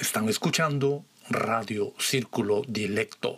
Están escuchando Radio Círculo Directo.